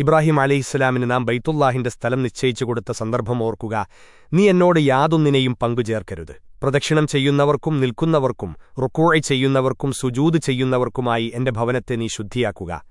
ഇബ്രാഹിം അലൈഹിസ്സലാമിന് നാം ബൈത്തുല്ലാഹിന്റെ സ്ഥലം നിശ്ചയിച്ചു കൊടുത്ത സന്ദർഭം ഓർക്കുക. നീ എന്നോട് യാതൊന്നിനെയും പങ്കുചേർക്കരുത്. പ്രദക്ഷിണം ചെയ്യുന്നവർക്കും നിൽക്കുന്നവർക്കും റുക്കോഴ ചെയ്യുന്നവർക്കും സുജൂത് ചെയ്യുന്നവർക്കുമായി എന്റെ ഭവനത്തെ നീ ശുദ്ധിയാക്കുക.